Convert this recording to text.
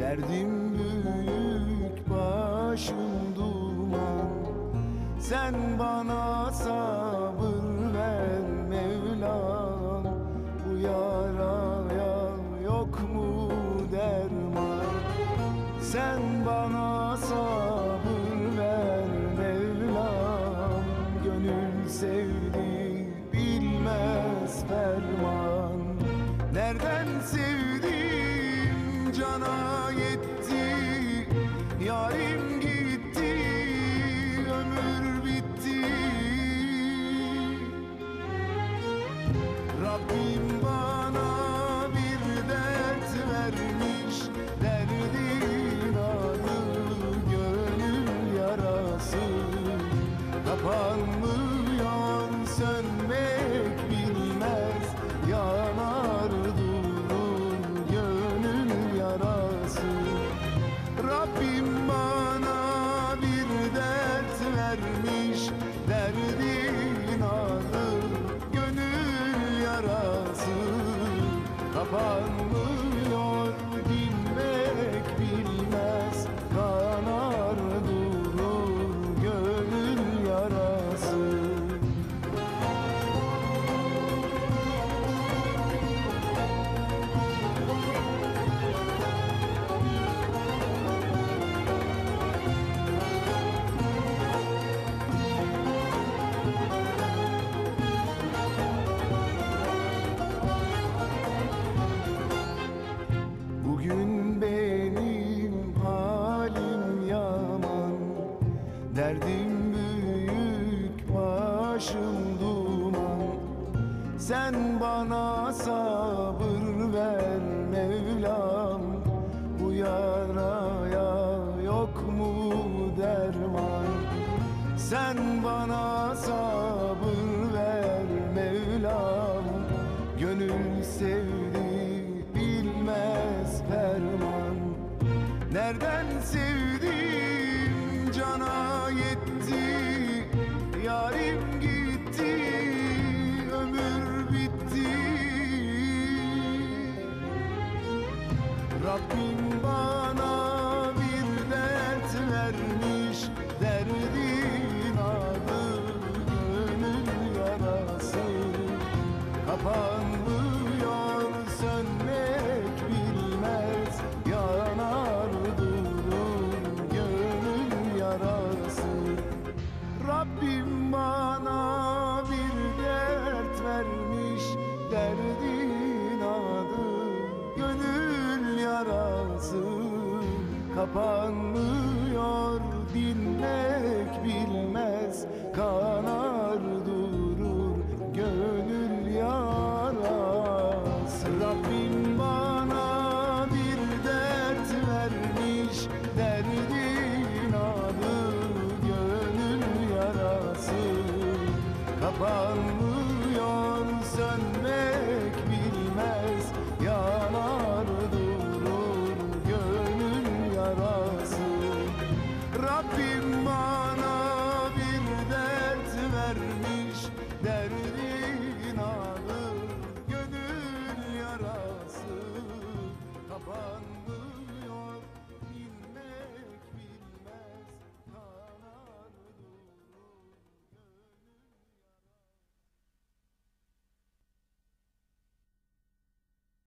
Derdim büyük başım duman. Sen bana sabır ver Mevlam. Bu yaraya yok mu derman? Sen bana sabır ver Mevlam. Gönül sevdi bilmez ferman. Nereden sevdi cana yetti Yarim gitti ömür bitti. Rabbim bana Rabbim bana bir dert vermiş Derdin adı gönül yarası. Kapanmıyor Sen bana sabır ver Mevlam. Bu yaraya yok mu derman? Sen bana sabır Rabbim bana kapanmıyor Dinmek bilmez kanar durur gönül yarası. Rabbim bana bir dert vermiş derdin adı gönül yarası. Kapanmıyor sönmek bilmez yanar